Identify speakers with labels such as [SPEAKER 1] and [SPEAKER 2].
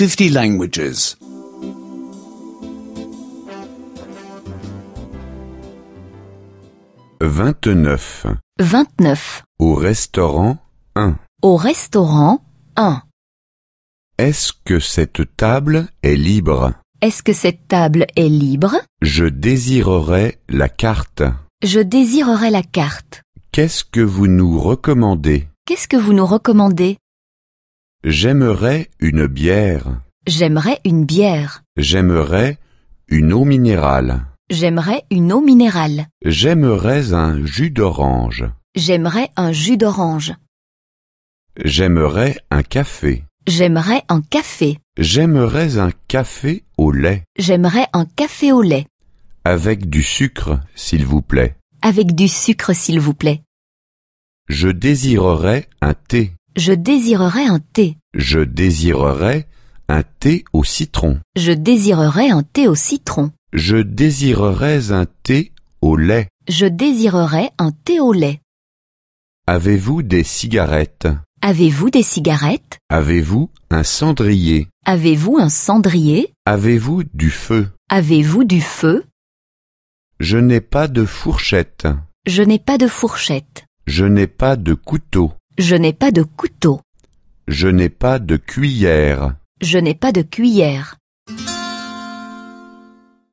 [SPEAKER 1] 50 languages.
[SPEAKER 2] 29.
[SPEAKER 3] 29.
[SPEAKER 2] Au restaurant 1.
[SPEAKER 3] Au restaurant 1.
[SPEAKER 2] Est-ce que cette table est libre?
[SPEAKER 3] Est-ce que cette table est libre?
[SPEAKER 2] Je désirerais la carte.
[SPEAKER 3] Je désirerais la carte.
[SPEAKER 2] Qu'est-ce que vous nous recommandez?
[SPEAKER 3] Qu'est-ce que vous nous recommandez?
[SPEAKER 2] J'aimerais une bière.
[SPEAKER 3] J'aimerais une bière.
[SPEAKER 2] J'aimerais une eau minérale.
[SPEAKER 3] J'aimerais une eau minérale.
[SPEAKER 2] J'aimerais un jus d'orange.
[SPEAKER 3] J'aimerais un jus d'orange.
[SPEAKER 2] J'aimerais un café.
[SPEAKER 3] J'aimerais un café.
[SPEAKER 2] J'aimerais un café au lait.
[SPEAKER 3] J'aimerais un café au lait.
[SPEAKER 2] Avec du sucre, s'il vous plaît.
[SPEAKER 3] Avec du sucre s'il vous plaît.
[SPEAKER 2] Je désirerais un thé.
[SPEAKER 3] Je désirerais un thé.
[SPEAKER 2] Je désirerais un thé au citron.
[SPEAKER 3] Je désirerais un thé au citron.
[SPEAKER 2] Je désirerais un thé au lait.
[SPEAKER 3] Je désirerais un thé au lait.
[SPEAKER 2] Avez-vous des cigarettes?
[SPEAKER 3] Avez-vous des cigarettes?
[SPEAKER 2] Avez-vous un cendrier?
[SPEAKER 3] Avez-vous un cendrier?
[SPEAKER 2] Avez-vous du feu?
[SPEAKER 3] Avez-vous du feu?
[SPEAKER 2] Je n'ai pas de fourchette.
[SPEAKER 3] Je n'ai pas de fourchette.
[SPEAKER 2] Je n'ai pas de couteau.
[SPEAKER 3] Je n'ai pas de couteau.
[SPEAKER 2] Je n'ai pas de cuillère.
[SPEAKER 3] Je n'ai pas de cuillère.